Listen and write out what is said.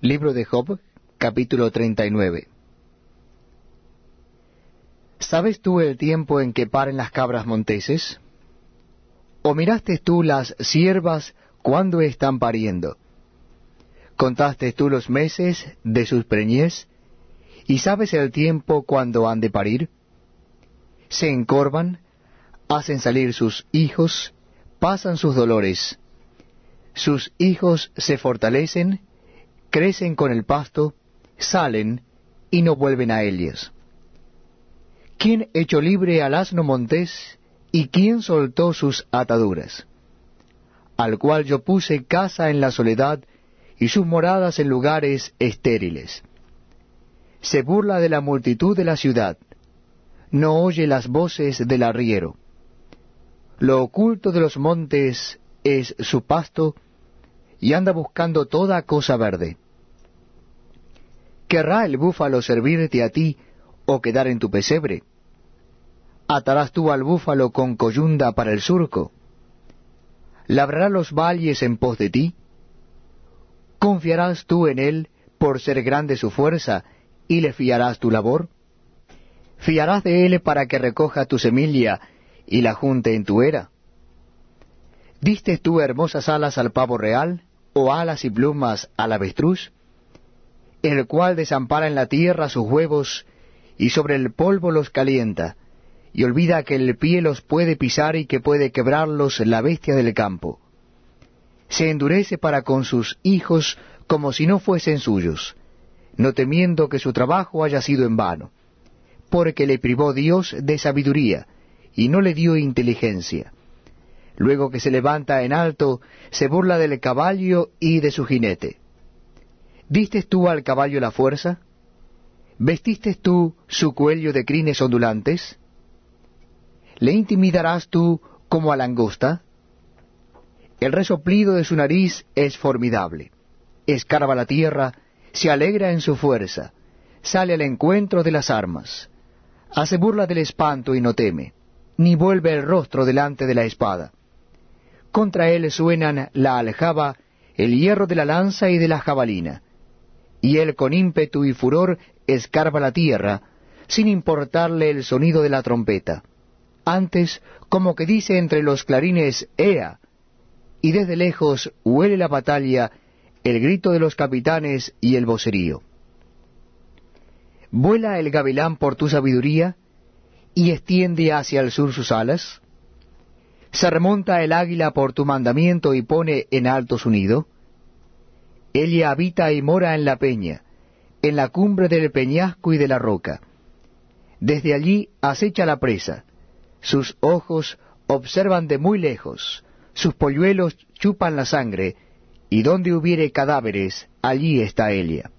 Libro de Job, capítulo 39. ¿Sabes tú el tiempo en que paren las cabras monteses? ¿O miraste tú las siervas cuando están pariendo? ¿Contaste tú los meses de sus preñez? ¿Y sabes el tiempo cuando han de parir? Se encorvan, hacen salir sus hijos, pasan sus dolores. Sus hijos se fortalecen, crecen con el pasto, salen y no vuelven a ellos. ¿Quién echó libre al asno montés y quién soltó sus ataduras? Al cual yo puse casa en la soledad y sus moradas en lugares estériles. Se burla de la multitud de la ciudad, no oye las voces del arriero. Lo oculto de los montes es su pasto, y anda buscando toda cosa verde. ¿Querrá el búfalo servirte a ti o quedar en tu pesebre? ¿Atarás tú al búfalo con coyunda para el surco? ¿Labrará los valles en pos de ti? ¿Confiarás tú en él por ser grande su fuerza y le fiarás tu labor? ¿Fiarás de él para que recoja tu semilla y la junte en tu era? ¿Diste tú hermosas alas al pavo real o alas y plumas al avestruz? el cual desampara en la tierra sus huevos, y sobre el polvo los calienta, y olvida que el pie los puede pisar y que puede quebrarlos la bestia del campo. Se endurece para con sus hijos como si no fuesen suyos, no temiendo que su trabajo haya sido en vano, porque le privó Dios de sabiduría, y no le dio inteligencia. Luego que se levanta en alto, se burla del caballo y de su jinete ¿Diste tú al caballo la fuerza? ¿Vestiste tú su cuello de crines ondulantes? ¿Le intimidarás tú como a langosta? El resoplido de su nariz es formidable. Escarba la tierra, se alegra en su fuerza, sale al encuentro de las armas. Hace burla del espanto y no teme, ni vuelve el rostro delante de la espada. Contra él suenan la aljaba, el hierro de la lanza y de la jabalina y él con ímpetu y furor escarba la tierra, sin importarle el sonido de la trompeta. Antes, como que dice entre los clarines, Ea, y desde lejos huele la batalla, el grito de los capitanes y el vocerío. ¿Vuela el gavilán por tu sabiduría y extiende hacia el sur sus alas? ¿Se remonta el águila por tu mandamiento y pone en alto su nido? Ella habita y mora en la peña, en la cumbre del peñasco y de la roca. Desde allí acecha la presa. Sus ojos observan de muy lejos, sus polluelos chupan la sangre, y donde hubiere cadáveres, allí está Elia.